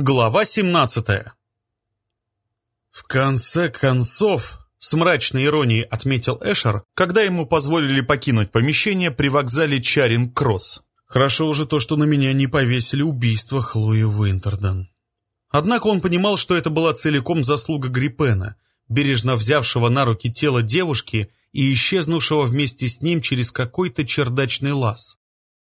Глава 17 В конце концов, с мрачной иронией отметил Эшер, когда ему позволили покинуть помещение при вокзале Чаринг-Кросс. Хорошо уже то, что на меня не повесили убийство Хлои Уинтерден. Однако он понимал, что это была целиком заслуга Гриппена, бережно взявшего на руки тело девушки и исчезнувшего вместе с ним через какой-то чердачный лаз.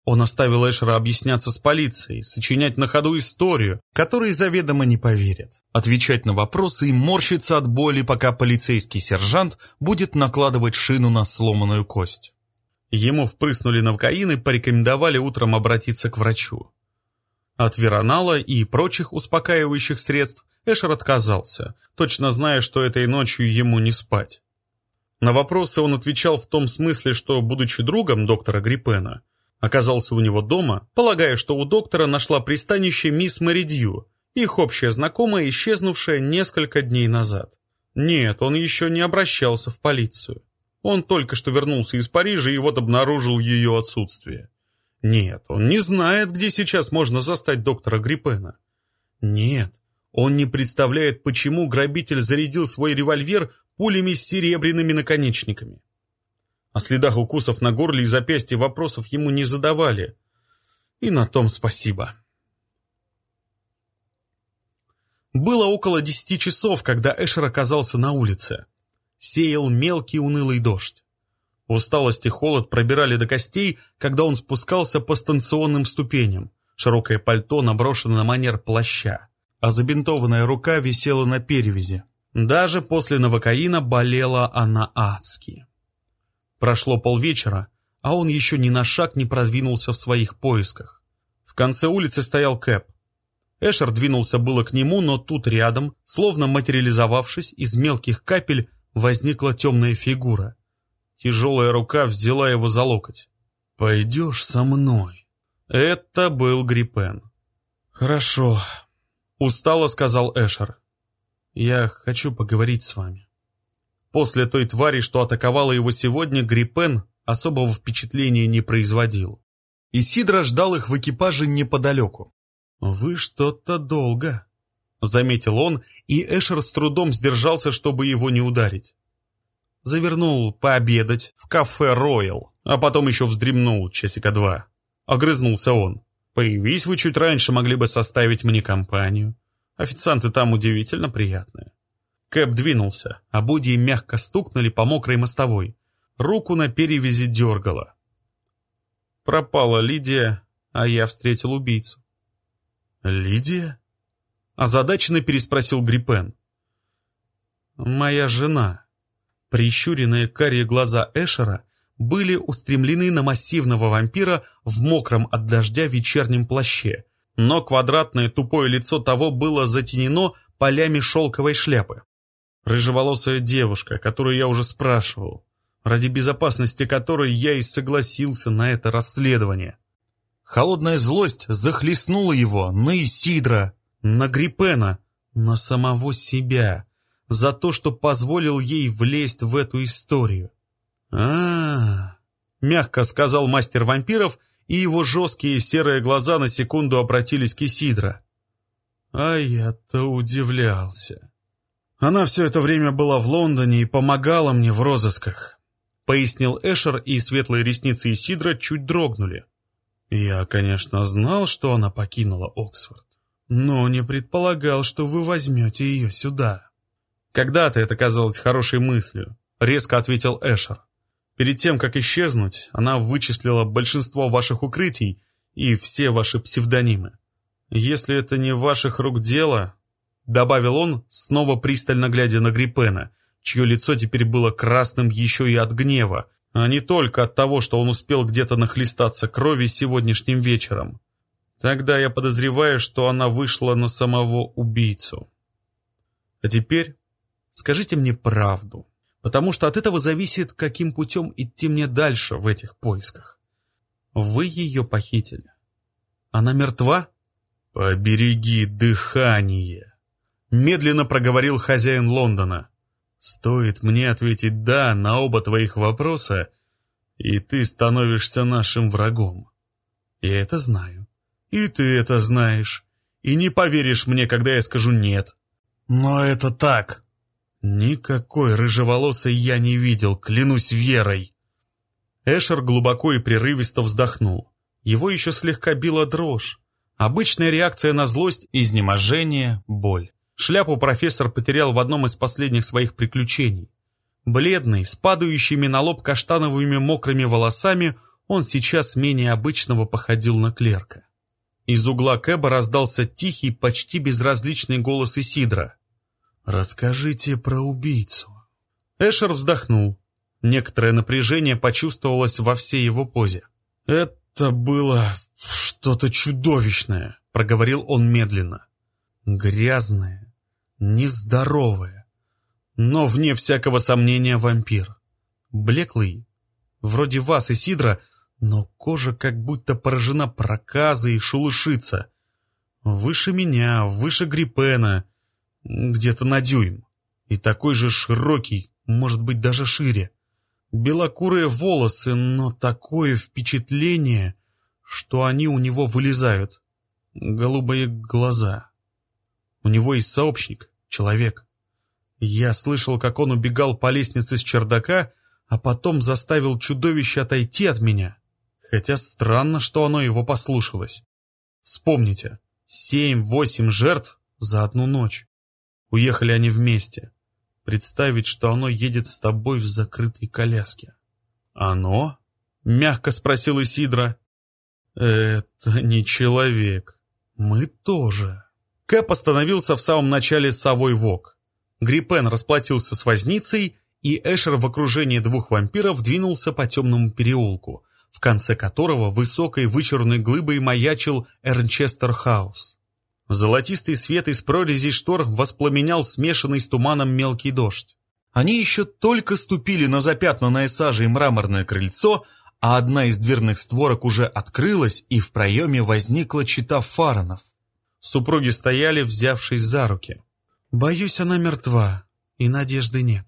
Он оставил Эшера объясняться с полицией, сочинять на ходу историю, которой заведомо не поверят, отвечать на вопросы и морщиться от боли, пока полицейский сержант будет накладывать шину на сломанную кость. Ему впрыснули навкаин и порекомендовали утром обратиться к врачу. От веронала и прочих успокаивающих средств Эшер отказался, точно зная, что этой ночью ему не спать. На вопросы он отвечал в том смысле, что, будучи другом доктора Гриппена, Оказался у него дома, полагая, что у доктора нашла пристанище мисс Мэридью, их общая знакомая, исчезнувшая несколько дней назад. Нет, он еще не обращался в полицию. Он только что вернулся из Парижа и вот обнаружил ее отсутствие. Нет, он не знает, где сейчас можно застать доктора Гриппена. Нет, он не представляет, почему грабитель зарядил свой револьвер пулями с серебряными наконечниками. О следах укусов на горле и запястье вопросов ему не задавали. И на том спасибо. Было около десяти часов, когда Эшер оказался на улице. Сеял мелкий унылый дождь. Усталость и холод пробирали до костей, когда он спускался по станционным ступеням. Широкое пальто наброшено на манер плаща, а забинтованная рука висела на перевязи. Даже после новокаина болела она адски. Прошло полвечера, а он еще ни на шаг не продвинулся в своих поисках. В конце улицы стоял Кэп. Эшер двинулся было к нему, но тут рядом, словно материализовавшись из мелких капель, возникла темная фигура. Тяжелая рука взяла его за локоть. «Пойдешь со мной». Это был Гриппен. «Хорошо», — устало сказал Эшер. «Я хочу поговорить с вами». После той твари, что атаковала его сегодня, Гриппен особого впечатления не производил. Исидра ждал их в экипаже неподалеку. «Вы что-то долго», — заметил он, и Эшер с трудом сдержался, чтобы его не ударить. Завернул пообедать в кафе «Роял», а потом еще вздремнул часика два. Огрызнулся он. «Появись вы чуть раньше, могли бы составить мне компанию. Официанты там удивительно приятные». Кэп двинулся, а будьи мягко стукнули по мокрой мостовой. Руку на перевязи дергала. Пропала Лидия, а я встретил убийцу. «Лидия?» Озадаченно переспросил Гриппен. «Моя жена». Прищуренные карие глаза Эшера были устремлены на массивного вампира в мокром от дождя вечернем плаще, но квадратное тупое лицо того было затенено полями шелковой шляпы. Рыжеволосая девушка, которую я уже спрашивал, ради безопасности которой я и согласился на это расследование. Холодная злость захлестнула его на Исидра, на Гриппена, на самого себя, за то, что позволил ей влезть в эту историю. а, -а, -а мягко сказал мастер вампиров, и его жесткие серые глаза на секунду обратились к Исидро. А я-то удивлялся. Она все это время была в Лондоне и помогала мне в розысках», — пояснил Эшер, и светлые ресницы Исидра чуть дрогнули. «Я, конечно, знал, что она покинула Оксфорд, но не предполагал, что вы возьмете ее сюда». «Когда-то это казалось хорошей мыслью», — резко ответил Эшер. «Перед тем, как исчезнуть, она вычислила большинство ваших укрытий и все ваши псевдонимы. Если это не ваших рук дело, Добавил он, снова пристально глядя на Гриппена, чье лицо теперь было красным еще и от гнева, а не только от того, что он успел где-то нахлестаться крови сегодняшним вечером. Тогда я подозреваю, что она вышла на самого убийцу. А теперь скажите мне правду, потому что от этого зависит, каким путем идти мне дальше в этих поисках. Вы ее похитили. Она мертва? Побереги дыхание медленно проговорил хозяин Лондона. «Стоит мне ответить «да» на оба твоих вопроса, и ты становишься нашим врагом. Я это знаю. И ты это знаешь. и не поверишь мне, когда я скажу «нет». Но это так. Никакой рыжеволосой я не видел, клянусь верой. Эшер глубоко и прерывисто вздохнул. Его еще слегка била дрожь. Обычная реакция на злость, изнеможение, боль. Шляпу профессор потерял в одном из последних своих приключений. Бледный, с падающими на лоб каштановыми мокрыми волосами, он сейчас менее обычного походил на клерка. Из угла Кэба раздался тихий, почти безразличный голос Исидра. «Расскажите про убийцу». Эшер вздохнул. Некоторое напряжение почувствовалось во всей его позе. «Это было что-то чудовищное», — проговорил он медленно. «Грязное, нездоровое, но, вне всякого сомнения, вампир. Блеклый, вроде вас, Исидра, но кожа как будто поражена проказой и шелушится. Выше меня, выше Гриппена, где-то на дюйм. И такой же широкий, может быть, даже шире. Белокурые волосы, но такое впечатление, что они у него вылезают. Голубые глаза. У него есть сообщник, человек. Я слышал, как он убегал по лестнице с чердака, а потом заставил чудовище отойти от меня. Хотя странно, что оно его послушалось. Вспомните, семь-восемь жертв за одну ночь. Уехали они вместе. Представить, что оно едет с тобой в закрытой коляске. «Оно?» — мягко спросил Исидра. «Это не человек. Мы тоже». Кэп остановился в самом начале совой вок. Гриппен расплатился с возницей, и Эшер в окружении двух вампиров двинулся по темному переулку, в конце которого высокой вычурной глыбой маячил Эрнчестер Хаус. Золотистый свет из прорези штор воспламенял смешанный с туманом мелкий дождь. Они еще только ступили на запятнанное сажей мраморное крыльцо, а одна из дверных створок уже открылась, и в проеме возникла чита фаронов. Супруги стояли, взявшись за руки. «Боюсь, она мертва, и надежды нет».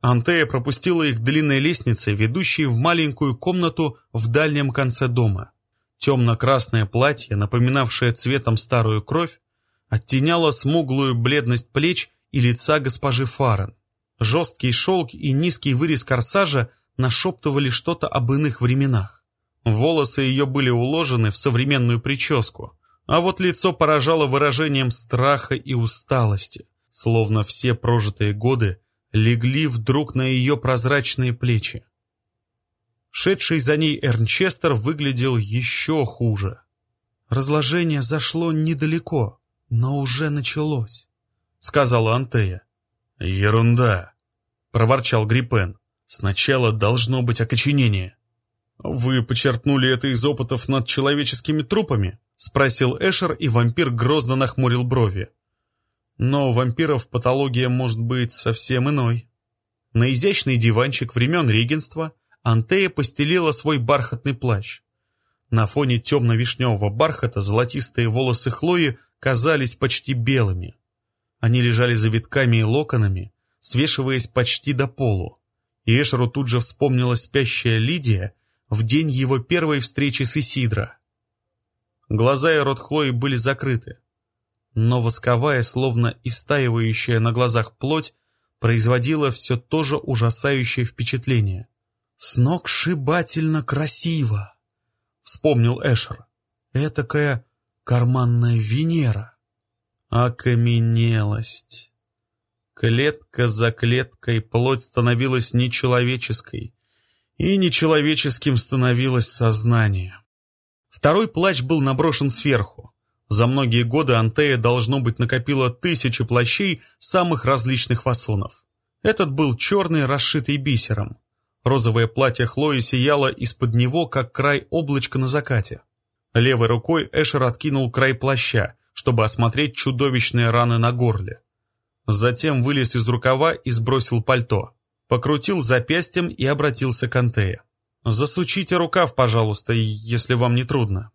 Антея пропустила их длинной лестницей, ведущей в маленькую комнату в дальнем конце дома. Темно-красное платье, напоминавшее цветом старую кровь, оттеняло смуглую бледность плеч и лица госпожи Фарен. Жесткий шелк и низкий вырез корсажа нашептывали что-то об иных временах. Волосы ее были уложены в современную прическу, а вот лицо поражало выражением страха и усталости, словно все прожитые годы легли вдруг на ее прозрачные плечи. Шедший за ней Эрнчестер выглядел еще хуже. «Разложение зашло недалеко, но уже началось», — сказала Антея. «Ерунда», — проворчал Гриппен. «Сначала должно быть окоченение». «Вы почерпнули это из опытов над человеческими трупами?» — спросил Эшер, и вампир грозно нахмурил брови. «Но у вампиров патология может быть совсем иной». На изящный диванчик времен регенства — Антея постелила свой бархатный плащ. На фоне темно-вишневого бархата золотистые волосы Хлои казались почти белыми. Они лежали завитками и локонами, свешиваясь почти до полу. И Эшеру тут же вспомнила спящая Лидия в день его первой встречи с Исидро. Глаза и рот Хлои были закрыты, но восковая, словно истаивающая на глазах плоть, производила все то же ужасающее впечатление. «Сногсшибательно красиво!» — вспомнил Эшер. «Этакая карманная Венера». Окаменелость. Клетка за клеткой плоть становилась нечеловеческой, и нечеловеческим становилось сознание. Второй плащ был наброшен сверху. За многие годы Антея, должно быть, накопила тысячи плащей самых различных фасонов. Этот был черный, расшитый бисером. Розовое платье Хлои сияло из-под него, как край облачка на закате. Левой рукой Эшер откинул край плаща, чтобы осмотреть чудовищные раны на горле. Затем вылез из рукава и сбросил пальто. Покрутил запястьем и обратился к Антея. «Засучите рукав, пожалуйста, если вам не трудно».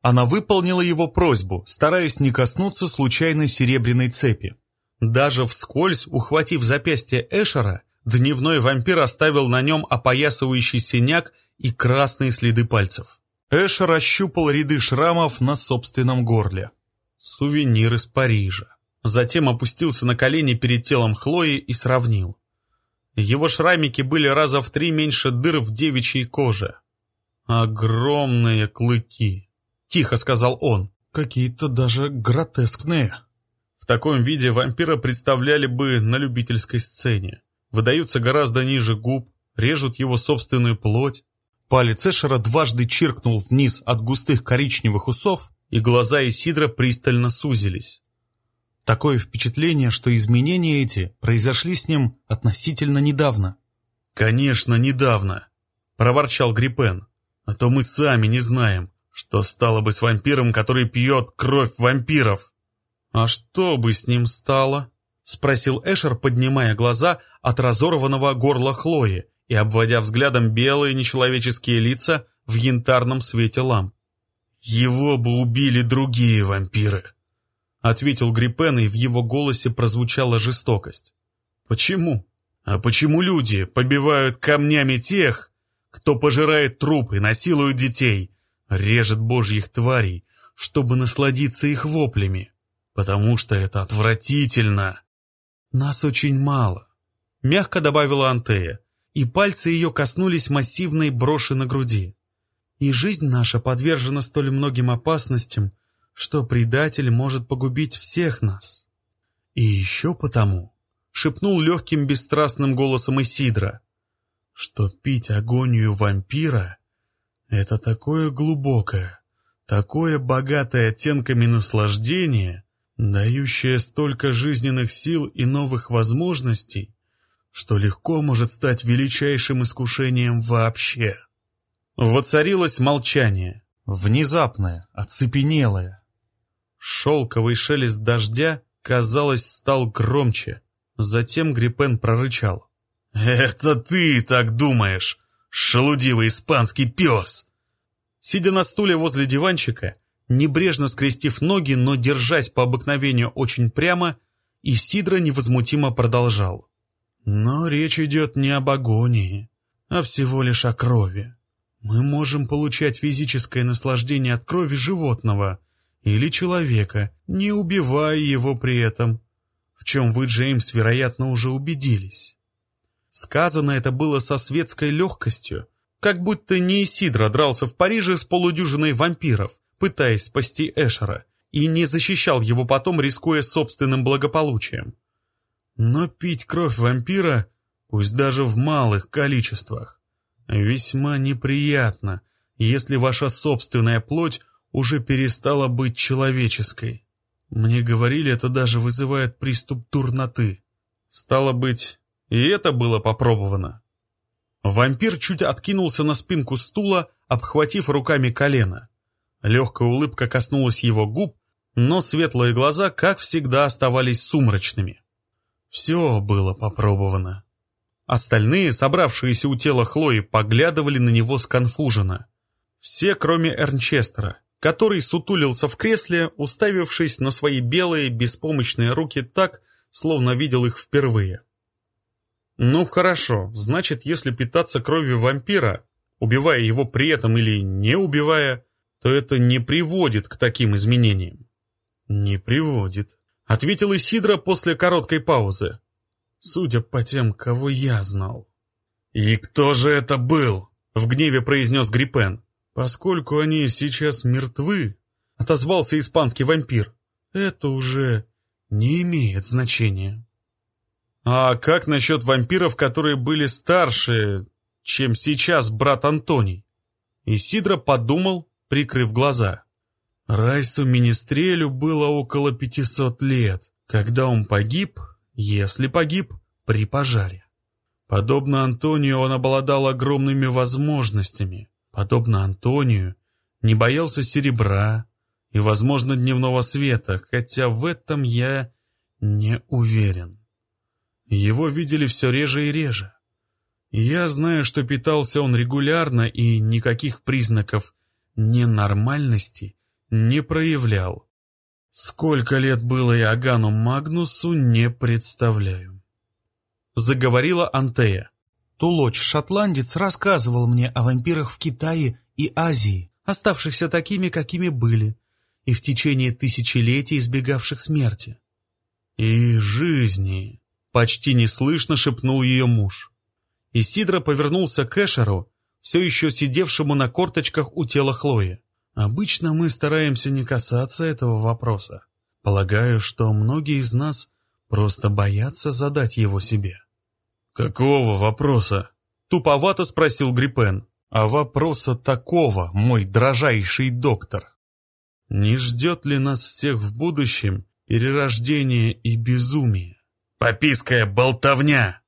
Она выполнила его просьбу, стараясь не коснуться случайной серебряной цепи. Даже вскользь, ухватив запястье Эшера, Дневной вампир оставил на нем опоясывающий синяк и красные следы пальцев. Эш расщупал ряды шрамов на собственном горле. Сувенир из Парижа. Затем опустился на колени перед телом Хлои и сравнил. Его шрамики были раза в три меньше дыр в девичьей коже. «Огромные клыки!» — тихо сказал он. «Какие-то даже гротескные». В таком виде вампира представляли бы на любительской сцене. Выдаются гораздо ниже губ, режут его собственную плоть. Палец Эшера дважды чиркнул вниз от густых коричневых усов, и глаза Исидра пристально сузились. Такое впечатление, что изменения эти произошли с ним относительно недавно. «Конечно, недавно», — проворчал Гриппен. «А то мы сами не знаем, что стало бы с вампиром, который пьет кровь вампиров». «А что бы с ним стало?» — спросил Эшер, поднимая глаза от разорванного горла Хлои и обводя взглядом белые нечеловеческие лица в янтарном свете ламп. «Его бы убили другие вампиры», — ответил Гриппен, и в его голосе прозвучала жестокость. «Почему? А почему люди побивают камнями тех, кто пожирает трупы, насилует детей, режет божьих тварей, чтобы насладиться их воплями? Потому что это отвратительно. Нас очень мало», — мягко добавила Антея, и пальцы ее коснулись массивной броши на груди и жизнь наша подвержена столь многим опасностям, что предатель может погубить всех нас. И еще потому, — шепнул легким бесстрастным голосом Исидра, — что пить агонию вампира — это такое глубокое, такое богатое оттенками наслаждение, дающее столько жизненных сил и новых возможностей, что легко может стать величайшим искушением вообще. Воцарилось молчание, внезапное, оцепенелое. Шелковый шелест дождя, казалось, стал громче. Затем Гриппен прорычал. «Это ты так думаешь, шелудивый испанский пес!» Сидя на стуле возле диванчика, небрежно скрестив ноги, но держась по обыкновению очень прямо, Исидро невозмутимо продолжал. «Но речь идет не об агонии, а всего лишь о крови. Мы можем получать физическое наслаждение от крови животного или человека, не убивая его при этом, в чем вы, Джеймс, вероятно, уже убедились. Сказано это было со светской легкостью, как будто не Исидро дрался в Париже с полудюжиной вампиров, пытаясь спасти Эшера, и не защищал его потом, рискуя собственным благополучием. Но пить кровь вампира, пусть даже в малых количествах, Весьма неприятно, если ваша собственная плоть уже перестала быть человеческой. Мне говорили, это даже вызывает приступ дурноты. Стало быть, и это было попробовано. Вампир чуть откинулся на спинку стула, обхватив руками колено. Легкая улыбка коснулась его губ, но светлые глаза, как всегда, оставались сумрачными. Все было попробовано. Остальные, собравшиеся у тела Хлои, поглядывали на него сконфуженно. Все, кроме Эрнчестера, который сутулился в кресле, уставившись на свои белые, беспомощные руки так, словно видел их впервые. Ну хорошо, значит, если питаться кровью вампира, убивая его при этом или не убивая, то это не приводит к таким изменениям. Не приводит, ответил Исидра после короткой паузы судя по тем, кого я знал. «И кто же это был?» — в гневе произнес Гриппен. «Поскольку они сейчас мертвы», — отозвался испанский вампир, — «это уже не имеет значения». «А как насчет вампиров, которые были старше, чем сейчас брат Антоний?» Исидро подумал, прикрыв глаза. Райсу Министрелю было около пятисот лет. Когда он погиб, если погиб при пожаре. Подобно Антонию он обладал огромными возможностями. Подобно Антонию не боялся серебра и, возможно, дневного света, хотя в этом я не уверен. Его видели все реже и реже. я знаю, что питался он регулярно и никаких признаков ненормальности не проявлял. Сколько лет было Иоганну Магнусу, не представляю. Заговорила Антея. Тулоч-шотландец рассказывал мне о вампирах в Китае и Азии, оставшихся такими, какими были, и в течение тысячелетий избегавших смерти. «И жизни!» — почти неслышно шепнул ее муж. Исидра повернулся к Эшеру, все еще сидевшему на корточках у тела Хлои. «Обычно мы стараемся не касаться этого вопроса. Полагаю, что многие из нас просто боятся задать его себе». «Какого вопроса?» — туповато спросил Гриппен. «А вопроса такого, мой дрожайший доктор. Не ждет ли нас всех в будущем перерождение и безумие?» «Попиская болтовня!»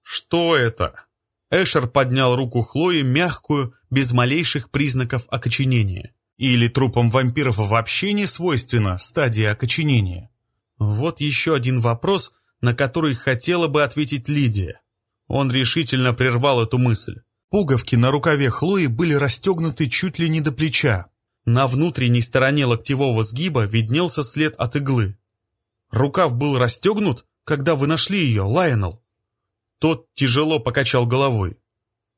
«Что это?» Эшер поднял руку Хлои, мягкую, без малейших признаков окоченения. Или трупам вампиров вообще не свойственна стадия окоченения? Вот еще один вопрос, на который хотела бы ответить Лидия. Он решительно прервал эту мысль. Пуговки на рукаве Хлои были расстегнуты чуть ли не до плеча. На внутренней стороне локтевого сгиба виднелся след от иглы. Рукав был расстегнут, когда вы нашли ее, Лайонел. Тот тяжело покачал головой.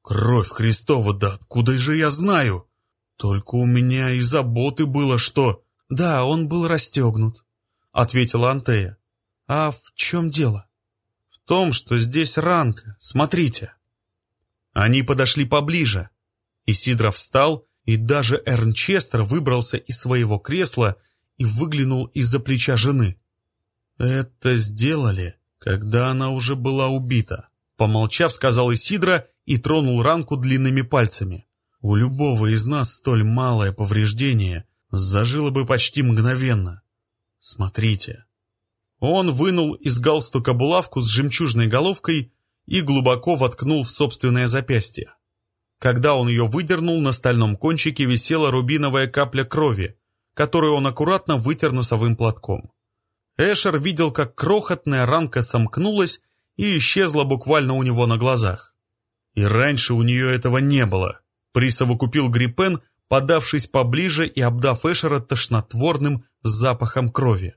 «Кровь Христова, да откуда же я знаю? Только у меня и заботы было, что...» «Да, он был расстегнут», — ответила Антея. «А в чем дело?» «В том, что здесь ранка, смотрите». Они подошли поближе. Исидро встал, и даже Эрнчестер выбрался из своего кресла и выглянул из-за плеча жены. «Это сделали, когда она уже была убита», — помолчав, сказал Исидро и тронул ранку длинными пальцами. «У любого из нас столь малое повреждение зажило бы почти мгновенно. Смотрите». Он вынул из галстука булавку с жемчужной головкой и глубоко воткнул в собственное запястье. Когда он ее выдернул, на стальном кончике висела рубиновая капля крови, которую он аккуратно вытер носовым платком. Эшер видел, как крохотная ранка сомкнулась и исчезла буквально у него на глазах. И раньше у нее этого не было. Присовокупил Гриппен, подавшись поближе и обдав Эшера тошнотворным запахом крови.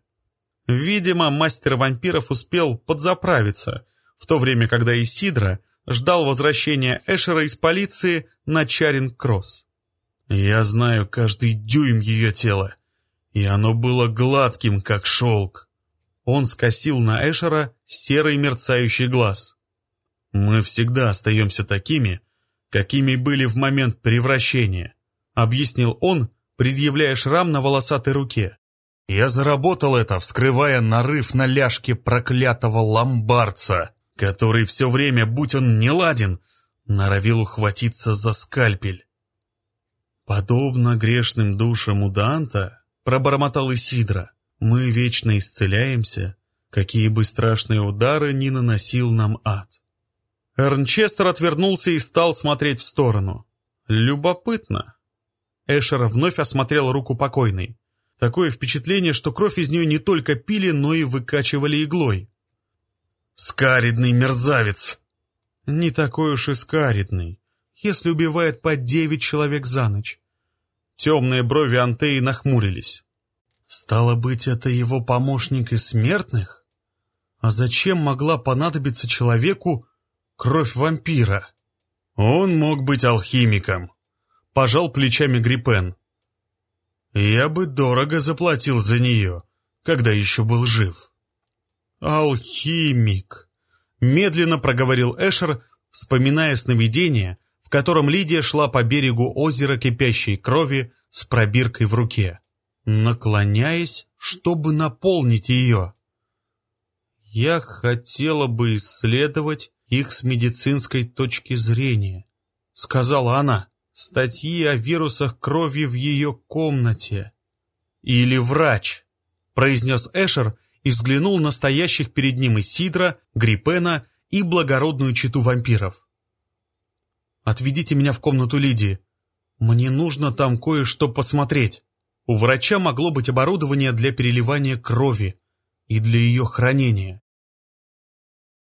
Видимо, мастер вампиров успел подзаправиться, в то время, когда Исидра ждал возвращения Эшера из полиции на Чаринг-Кросс. «Я знаю каждый дюйм ее тела, и оно было гладким, как шелк». Он скосил на Эшера серый мерцающий глаз. «Мы всегда остаемся такими, какими были в момент превращения», объяснил он, предъявляя шрам на волосатой руке. «Я заработал это, вскрывая нарыв на ляжке проклятого ломбардца который все время, будь он неладен, норовил ухватиться за скальпель. Подобно грешным душам у Данта, пробормотал Исидра, мы вечно исцеляемся, какие бы страшные удары ни наносил нам ад. Эрнчестер отвернулся и стал смотреть в сторону. Любопытно. Эшер вновь осмотрел руку покойной. Такое впечатление, что кровь из нее не только пили, но и выкачивали иглой. Скаридный мерзавец!» «Не такой уж и скаридный, если убивает по девять человек за ночь». Темные брови Антеи нахмурились. «Стало быть, это его помощник из смертных? А зачем могла понадобиться человеку кровь вампира?» «Он мог быть алхимиком», — пожал плечами Гриппен. «Я бы дорого заплатил за нее, когда еще был жив». «Алхимик», — медленно проговорил Эшер, вспоминая сновидение, в котором Лидия шла по берегу озера кипящей крови с пробиркой в руке, наклоняясь, чтобы наполнить ее. «Я хотела бы исследовать их с медицинской точки зрения», — сказала она. «Статьи о вирусах крови в ее комнате». «Или врач», — произнес Эшер, — и взглянул на стоящих перед ним Исидра, Гриппена и благородную читу вампиров. «Отведите меня в комнату Лидии. Мне нужно там кое-что посмотреть. У врача могло быть оборудование для переливания крови и для ее хранения».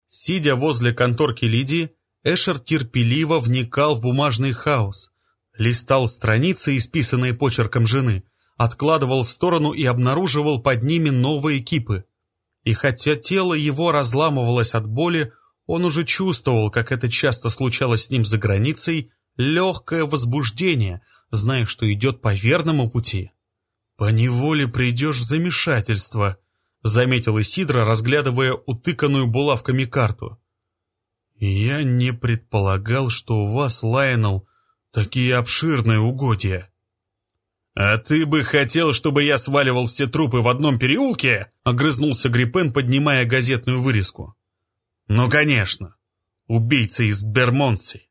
Сидя возле конторки Лидии, Эшер терпеливо вникал в бумажный хаос, листал страницы, исписанные почерком жены, откладывал в сторону и обнаруживал под ними новые кипы. И хотя тело его разламывалось от боли, он уже чувствовал, как это часто случалось с ним за границей, легкое возбуждение, зная, что идет по верному пути. «Поневоле придешь в замешательство», — заметил Исидра, разглядывая утыканную булавками карту. «Я не предполагал, что у вас, Лайнел, такие обширные угодья». «А ты бы хотел, чтобы я сваливал все трупы в одном переулке?» — огрызнулся Гриппен, поднимая газетную вырезку. «Ну, конечно. Убийца из Бермонси».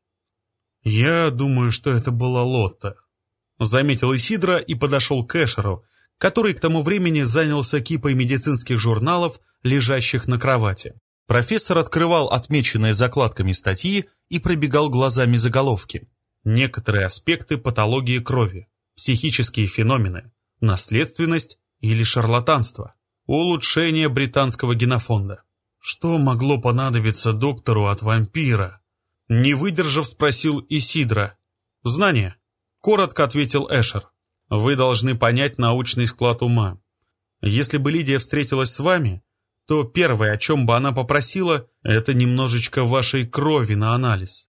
«Я думаю, что это была Лотта», — заметил Исидра и подошел к Эшеру, который к тому времени занялся кипой медицинских журналов, лежащих на кровати. Профессор открывал отмеченные закладками статьи и пробегал глазами заголовки. Некоторые аспекты патологии крови психические феномены, наследственность или шарлатанство, улучшение британского генофонда. Что могло понадобиться доктору от вампира? Не выдержав, спросил Исидра. Знание. Коротко ответил Эшер. Вы должны понять научный склад ума. Если бы Лидия встретилась с вами, то первое, о чем бы она попросила, это немножечко вашей крови на анализ.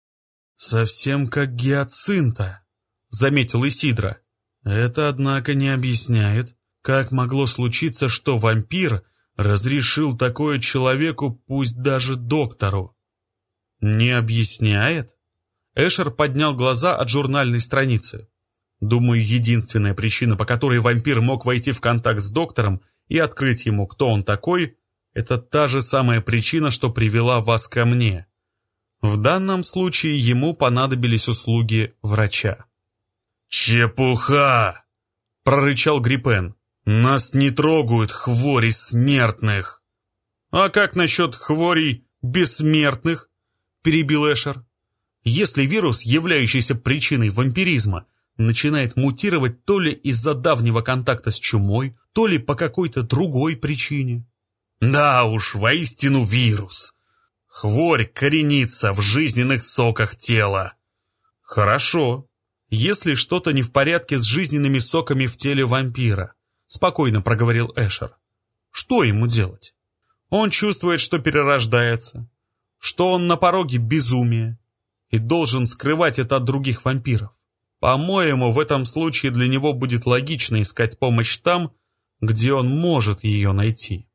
«Совсем как гиацинта», — заметил Исидра. Это, однако, не объясняет, как могло случиться, что вампир разрешил такое человеку, пусть даже доктору. Не объясняет? Эшер поднял глаза от журнальной страницы. Думаю, единственная причина, по которой вампир мог войти в контакт с доктором и открыть ему, кто он такой, это та же самая причина, что привела вас ко мне. В данном случае ему понадобились услуги врача. «Чепуха!» — прорычал Гриппен. «Нас не трогают хвори смертных!» «А как насчет хворей бессмертных?» — перебил Эшер. «Если вирус, являющийся причиной вампиризма, начинает мутировать то ли из-за давнего контакта с чумой, то ли по какой-то другой причине». «Да уж, воистину вирус!» Хворь коренится в жизненных соках тела. Хорошо, если что-то не в порядке с жизненными соками в теле вампира», — спокойно проговорил Эшер. «Что ему делать? Он чувствует, что перерождается, что он на пороге безумия и должен скрывать это от других вампиров. По-моему, в этом случае для него будет логично искать помощь там, где он может ее найти».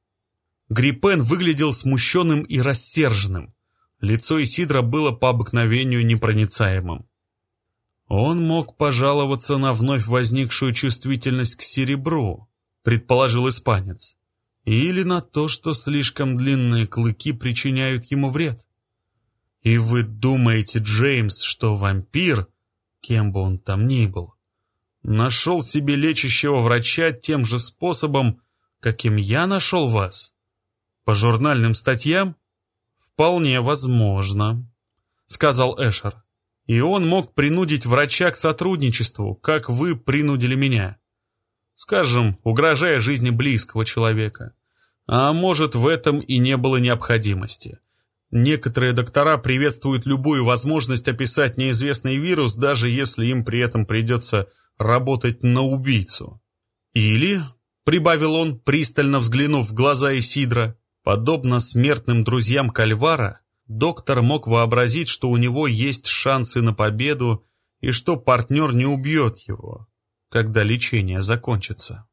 Гриппен выглядел смущенным и рассерженным. Лицо Исидра было по обыкновению непроницаемым. Он мог пожаловаться на вновь возникшую чувствительность к серебру, предположил испанец, или на то, что слишком длинные клыки причиняют ему вред. И вы думаете, Джеймс, что вампир, кем бы он там ни был, нашел себе лечащего врача тем же способом, каким я нашел вас? По журнальным статьям? Вполне возможно, сказал Эшер. И он мог принудить врача к сотрудничеству, как вы принудили меня. Скажем, угрожая жизни близкого человека. А может, в этом и не было необходимости. Некоторые доктора приветствуют любую возможность описать неизвестный вирус, даже если им при этом придется работать на убийцу. Или, прибавил он, пристально взглянув в глаза Исидра, подобно смертным друзьям Кальвара, доктор мог вообразить, что у него есть шансы на победу и что партнер не убьет его, когда лечение закончится.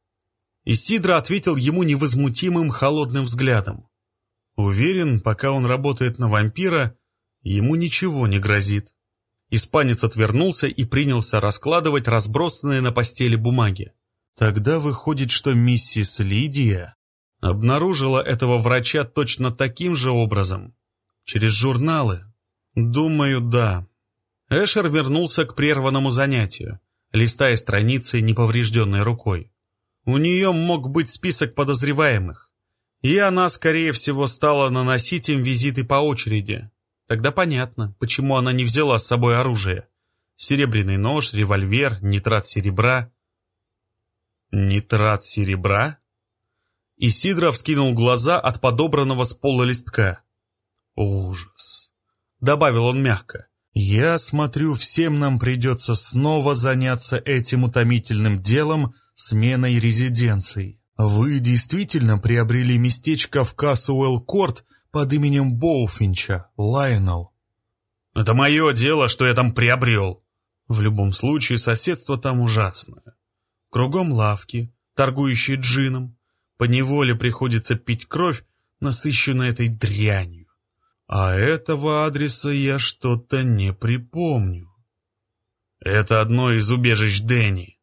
Исидро ответил ему невозмутимым холодным взглядом. Уверен, пока он работает на вампира, ему ничего не грозит. Испанец отвернулся и принялся раскладывать разбросанные на постели бумаги. Тогда выходит, что миссис Лидия обнаружила этого врача точно таким же образом, Через журналы? Думаю, да. Эшер вернулся к прерванному занятию, листая страницы неповрежденной рукой. У нее мог быть список подозреваемых, и она, скорее всего, стала наносить им визиты по очереди. Тогда понятно, почему она не взяла с собой оружие. Серебряный нож, револьвер, нитрат серебра. Нитрат серебра? Исидро вскинул глаза от подобранного с пола листка. Ужас. Добавил он мягко. Я смотрю, всем нам придется снова заняться этим утомительным делом сменой резиденций. Вы действительно приобрели местечко в Касуэлл-Корт под именем Боуфинча, Лайонел? Это мое дело, что я там приобрел. В любом случае, соседство там ужасное. Кругом лавки, торгующие джином. Поневоле приходится пить кровь, насыщенную этой дрянью. А этого адреса я что-то не припомню. Это одно из убежищ Дэнни.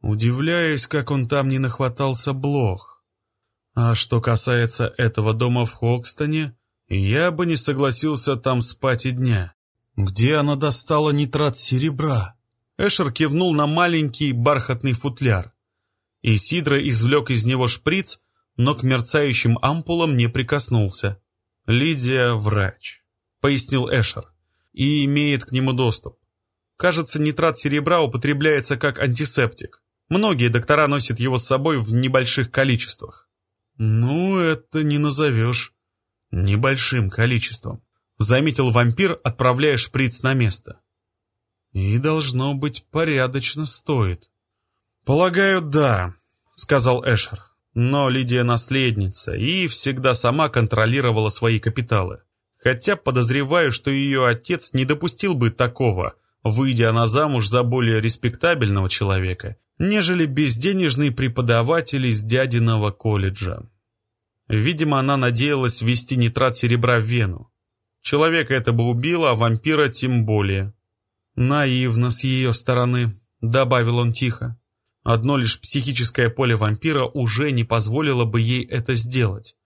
Удивляюсь, как он там не нахватался блох. А что касается этого дома в Хокстоне, я бы не согласился там спать и дня. Где она достала нитрат серебра? Эшер кивнул на маленький бархатный футляр. И Сидра извлек из него шприц, но к мерцающим ампулам не прикоснулся. «Лидия — врач», — пояснил Эшер, — «и имеет к нему доступ. Кажется, нитрат серебра употребляется как антисептик. Многие доктора носят его с собой в небольших количествах». «Ну, это не назовешь небольшим количеством», — заметил вампир, отправляя шприц на место. «И должно быть порядочно стоит». «Полагаю, да», — сказал Эшер. Но Лидия наследница и всегда сама контролировала свои капиталы. Хотя подозреваю, что ее отец не допустил бы такого, выйдя она замуж за более респектабельного человека, нежели безденежный преподаватель из дядиного колледжа. Видимо, она надеялась ввести нитрат серебра в вену. Человека это бы убило, а вампира тем более. «Наивно с ее стороны», — добавил он тихо. Одно лишь психическое поле вампира уже не позволило бы ей это сделать.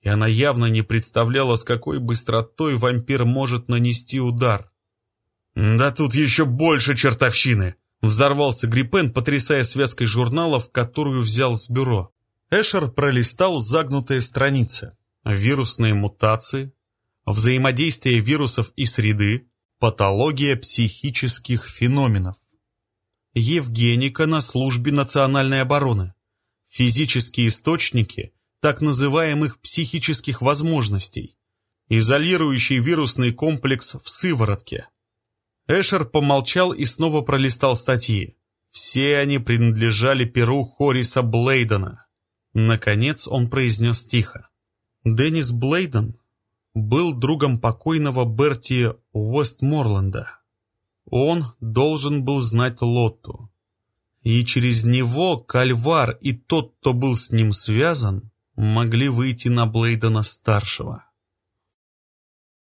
И она явно не представляла, с какой быстротой вампир может нанести удар. «Да тут еще больше чертовщины!» Взорвался Гриппен, потрясая связкой журналов, которую взял с бюро. Эшер пролистал загнутые страницы. Вирусные мутации, взаимодействие вирусов и среды, патология психических феноменов. Евгеника на службе национальной обороны. Физические источники так называемых психических возможностей. Изолирующий вирусный комплекс в сыворотке. Эшер помолчал и снова пролистал статьи. Все они принадлежали перу Хориса Блейдена. Наконец он произнес тихо. Деннис Блейден был другом покойного Берти Уэстморленда. Он должен был знать Лотту. И через него Кальвар и тот, кто был с ним связан, могли выйти на Блейдена-старшего.